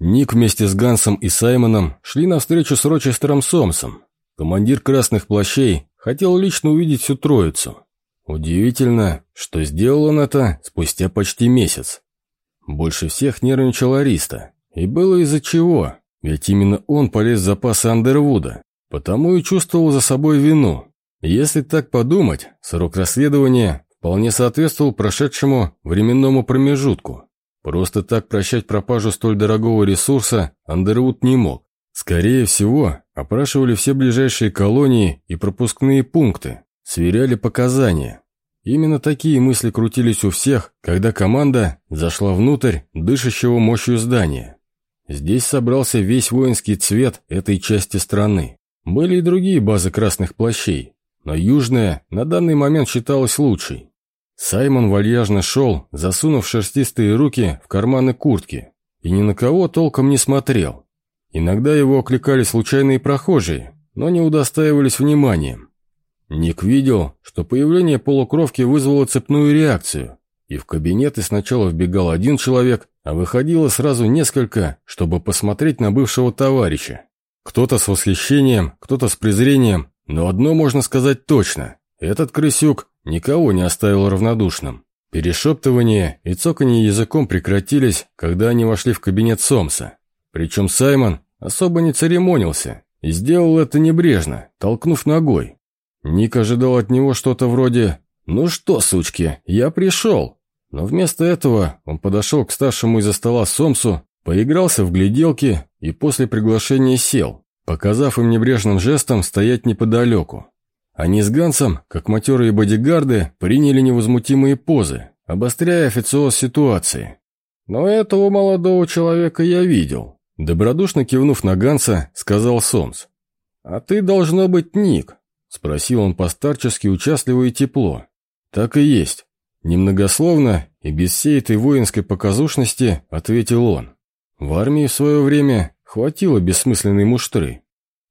Ник вместе с Гансом и Саймоном шли навстречу с Рочестером Сомсом. Командир красных плащей хотел лично увидеть всю троицу. Удивительно, что сделал он это спустя почти месяц. Больше всех нервничал Ариста. И было из-за чего, ведь именно он полез в запасы Андервуда, потому и чувствовал за собой вину. Если так подумать, срок расследования вполне соответствовал прошедшему временному промежутку. Просто так прощать пропажу столь дорогого ресурса Андервуд не мог. Скорее всего, опрашивали все ближайшие колонии и пропускные пункты, сверяли показания. Именно такие мысли крутились у всех, когда команда зашла внутрь дышащего мощью здания. Здесь собрался весь воинский цвет этой части страны. Были и другие базы красных плащей, но южная на данный момент считалась лучшей. Саймон вальяжно шел, засунув шерстистые руки в карманы куртки, и ни на кого толком не смотрел. Иногда его окликали случайные прохожие, но не удостаивались вниманием. Ник видел, что появление полукровки вызвало цепную реакцию, и в кабинеты сначала вбегал один человек, а выходило сразу несколько, чтобы посмотреть на бывшего товарища. Кто-то с восхищением, кто-то с презрением, но одно можно сказать точно. Этот крысюк никого не оставил равнодушным. Перешептывание и цоканье языком прекратились, когда они вошли в кабинет Сомса. Причем Саймон особо не церемонился и сделал это небрежно, толкнув ногой. Ник ожидал от него что-то вроде «Ну что, сучки, я пришел». Но вместо этого он подошел к старшему из-за стола Сомсу, поигрался в гляделки и после приглашения сел, показав им небрежным жестом стоять неподалеку. Они с Гансом, как матерые бодигарды, приняли невозмутимые позы, обостряя официоз ситуации. «Но этого молодого человека я видел», – добродушно кивнув на Ганса, сказал Сомс. «А ты, должно быть, Ник», – спросил он постарчески участливо и тепло. «Так и есть». Немногословно и без всей этой воинской показушности ответил он. В армии в свое время хватило бессмысленной муштры.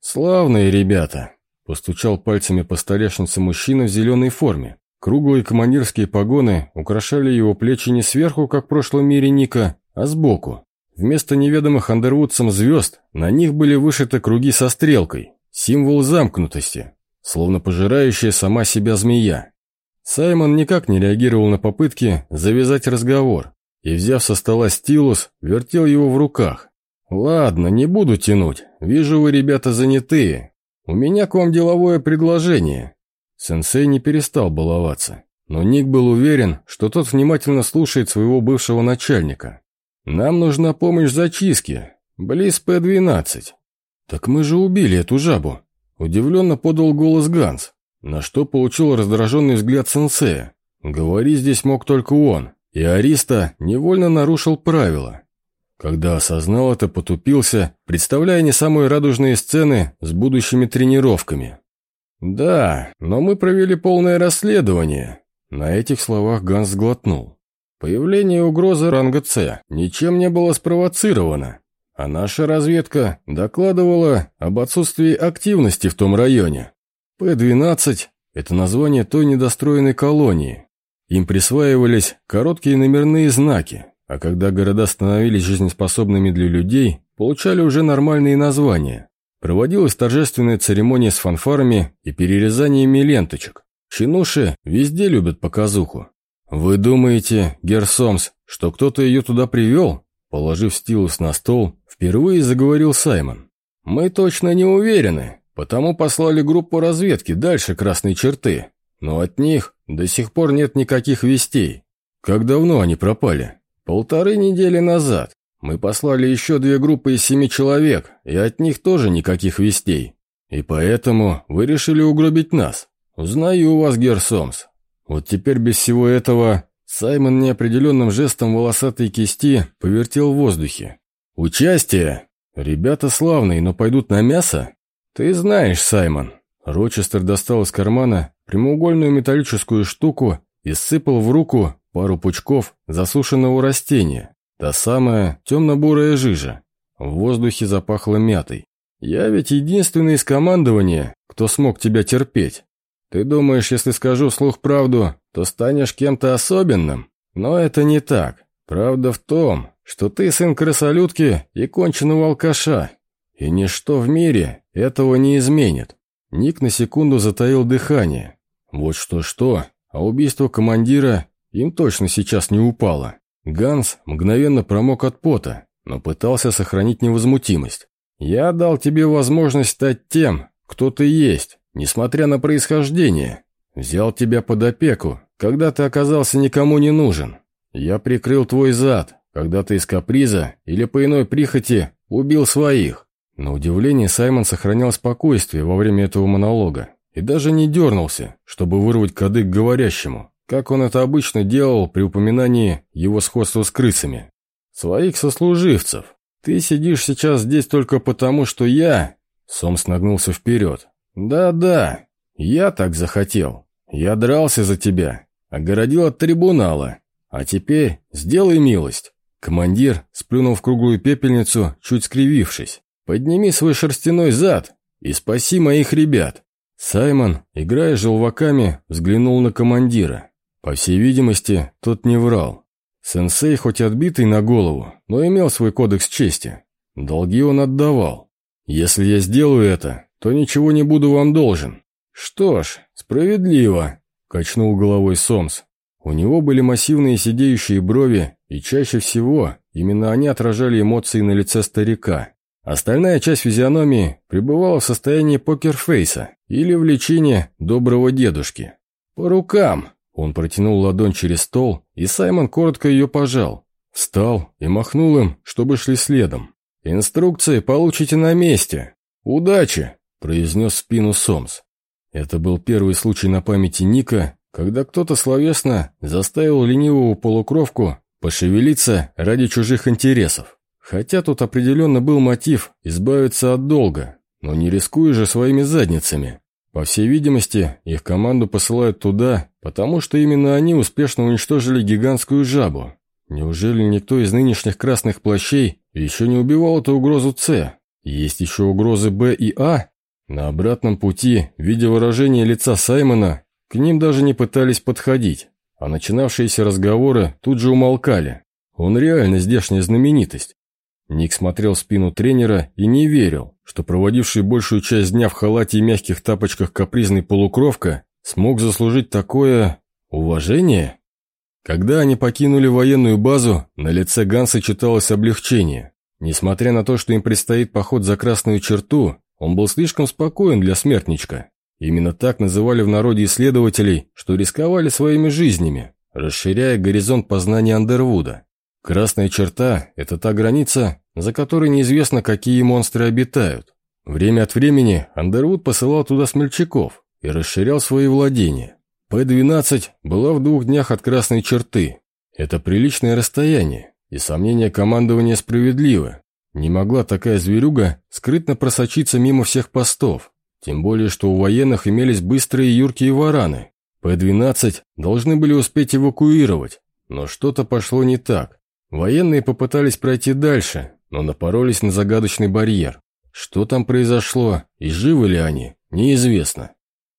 «Славные ребята», Постучал пальцами по столешнице мужчина в зеленой форме. Круглые командирские погоны украшали его плечи не сверху, как в прошлом мире Ника, а сбоку. Вместо неведомых андервудцам звезд на них были вышиты круги со стрелкой, символ замкнутости, словно пожирающая сама себя змея. Саймон никак не реагировал на попытки завязать разговор и, взяв со стола стилус, вертел его в руках. «Ладно, не буду тянуть. Вижу, вы, ребята, занятые. «У меня к вам деловое предложение». Сенсей не перестал баловаться, но Ник был уверен, что тот внимательно слушает своего бывшего начальника. «Нам нужна помощь в. Близ П-12». «Так мы же убили эту жабу», – удивленно подал голос Ганс, на что получил раздраженный взгляд сенсея. Говорить здесь мог только он, и Ариста невольно нарушил правила. Когда осознал это, потупился, представляя не самые радужные сцены с будущими тренировками. «Да, но мы провели полное расследование». На этих словах Ганс сглотнул. Появление угрозы ранга С ничем не было спровоцировано, а наша разведка докладывала об отсутствии активности в том районе. П-12 – это название той недостроенной колонии. Им присваивались короткие номерные знаки, а когда города становились жизнеспособными для людей, получали уже нормальные названия. Проводилась торжественная церемония с фанфарами и перерезаниями ленточек. Чинуши везде любят показуху. «Вы думаете, Герсомс, что кто-то ее туда привел?» Положив стилус на стол, впервые заговорил Саймон. «Мы точно не уверены, потому послали группу разведки дальше красной черты. Но от них до сих пор нет никаких вестей. Как давно они пропали?» Полторы недели назад мы послали еще две группы из семи человек, и от них тоже никаких вестей. И поэтому вы решили угробить нас. Узнаю вас, Герсомс. Вот теперь без всего этого Саймон неопределенным жестом волосатой кисти повертел в воздухе. «Участие? Ребята славные, но пойдут на мясо?» «Ты знаешь, Саймон». Рочестер достал из кармана прямоугольную металлическую штуку и сыпал в руку пару пучков засушенного растения, та самая темно-бурая жижа. В воздухе запахло мятой. «Я ведь единственный из командования, кто смог тебя терпеть. Ты думаешь, если скажу вслух правду, то станешь кем-то особенным? Но это не так. Правда в том, что ты сын крысолютки и конченого алкаша. И ничто в мире этого не изменит. Ник на секунду затаил дыхание. Вот что-что, а убийство командира им точно сейчас не упало. Ганс мгновенно промок от пота, но пытался сохранить невозмутимость. «Я дал тебе возможность стать тем, кто ты есть, несмотря на происхождение. Взял тебя под опеку, когда ты оказался никому не нужен. Я прикрыл твой зад, когда ты из каприза или по иной прихоти убил своих». На удивление Саймон сохранял спокойствие во время этого монолога и даже не дернулся, чтобы вырвать кадык говорящему, как он это обычно делал при упоминании его сходства с крысами. «Своих сослуживцев. Ты сидишь сейчас здесь только потому, что я...» Сомс нагнулся вперед. «Да-да, я так захотел. Я дрался за тебя, огородил от трибунала. А теперь сделай милость». Командир сплюнул в круглую пепельницу, чуть скривившись. «Подними свой шерстяной зад и спаси моих ребят». Саймон, играя желваками, взглянул на командира. По всей видимости, тот не врал. Сенсей, хоть отбитый на голову, но имел свой кодекс чести. Долги он отдавал. «Если я сделаю это, то ничего не буду вам должен». «Что ж, справедливо», — качнул головой Сомс. У него были массивные сидеющие брови, и чаще всего именно они отражали эмоции на лице старика. Остальная часть физиономии пребывала в состоянии покерфейса или влечения доброго дедушки. «По рукам!» Он протянул ладонь через стол, и Саймон коротко ее пожал. Встал и махнул им, чтобы шли следом. «Инструкции получите на месте. Удачи!» – произнес спину Сомс. Это был первый случай на памяти Ника, когда кто-то словесно заставил ленивого полукровку пошевелиться ради чужих интересов. Хотя тут определенно был мотив избавиться от долга, но не рискуя же своими задницами. По всей видимости, их команду посылают туда, потому что именно они успешно уничтожили гигантскую жабу. Неужели никто из нынешних красных плащей еще не убивал эту угрозу С? Есть еще угрозы Б и А? На обратном пути, видя выражение лица Саймона, к ним даже не пытались подходить, а начинавшиеся разговоры тут же умолкали. Он реально здешняя знаменитость. Ник смотрел в спину тренера и не верил, что проводивший большую часть дня в халате и мягких тапочках капризный полукровка смог заслужить такое... уважение? Когда они покинули военную базу, на лице Ганса читалось облегчение. Несмотря на то, что им предстоит поход за красную черту, он был слишком спокоен для смертничка. Именно так называли в народе исследователей, что рисковали своими жизнями, расширяя горизонт познания Андервуда. Красная черта – это та граница, за которой неизвестно, какие монстры обитают. Время от времени Андервуд посылал туда смельчаков и расширял свои владения. П-12 была в двух днях от красной черты. Это приличное расстояние, и сомнения командования справедливы. Не могла такая зверюга скрытно просочиться мимо всех постов, тем более, что у военных имелись быстрые юркие вараны. П-12 должны были успеть эвакуировать, но что-то пошло не так. Военные попытались пройти дальше, но напоролись на загадочный барьер. Что там произошло и живы ли они, неизвестно.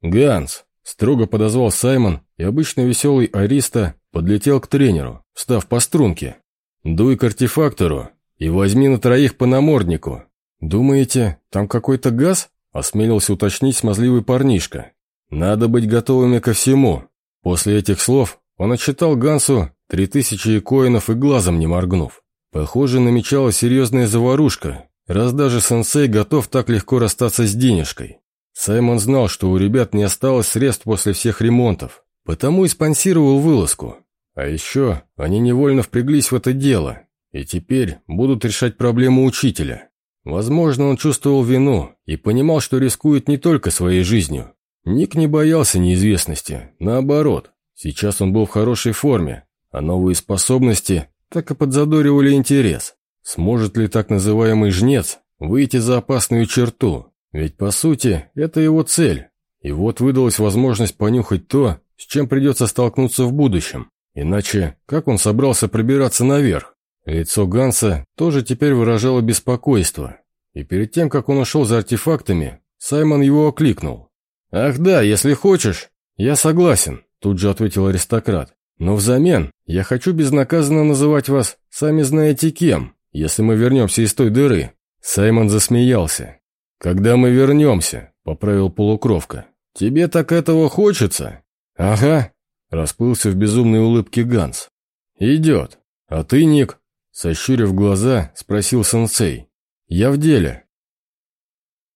«Ганс!» – строго подозвал Саймон, и обычно веселый Ариста подлетел к тренеру, встав по струнке. «Дуй к артефактору и возьми на троих по наморднику. Думаете, там какой-то газ?» – осмелился уточнить смазливый парнишка. «Надо быть готовыми ко всему». После этих слов он отчитал Гансу Три тысячи коинов и глазом не моргнув. Похоже, намечалась серьезная заварушка, раз даже сенсей готов так легко расстаться с денежкой. Саймон знал, что у ребят не осталось средств после всех ремонтов, потому и спонсировал вылазку. А еще они невольно впряглись в это дело, и теперь будут решать проблему учителя. Возможно, он чувствовал вину и понимал, что рискует не только своей жизнью. Ник не боялся неизвестности, наоборот. Сейчас он был в хорошей форме, а новые способности так и подзадоривали интерес. Сможет ли так называемый жнец выйти за опасную черту? Ведь, по сути, это его цель. И вот выдалась возможность понюхать то, с чем придется столкнуться в будущем. Иначе, как он собрался пробираться наверх? Лицо Ганса тоже теперь выражало беспокойство. И перед тем, как он ушел за артефактами, Саймон его окликнул. «Ах да, если хочешь, я согласен», тут же ответил аристократ. Но взамен я хочу безнаказанно называть вас сами знаете кем, если мы вернемся из той дыры». Саймон засмеялся. «Когда мы вернемся», — поправил полукровка. «Тебе так этого хочется?» «Ага», — расплылся в безумной улыбке Ганс. «Идет. А ты, Ник?» Сощурив глаза, спросил сенсей. «Я в деле.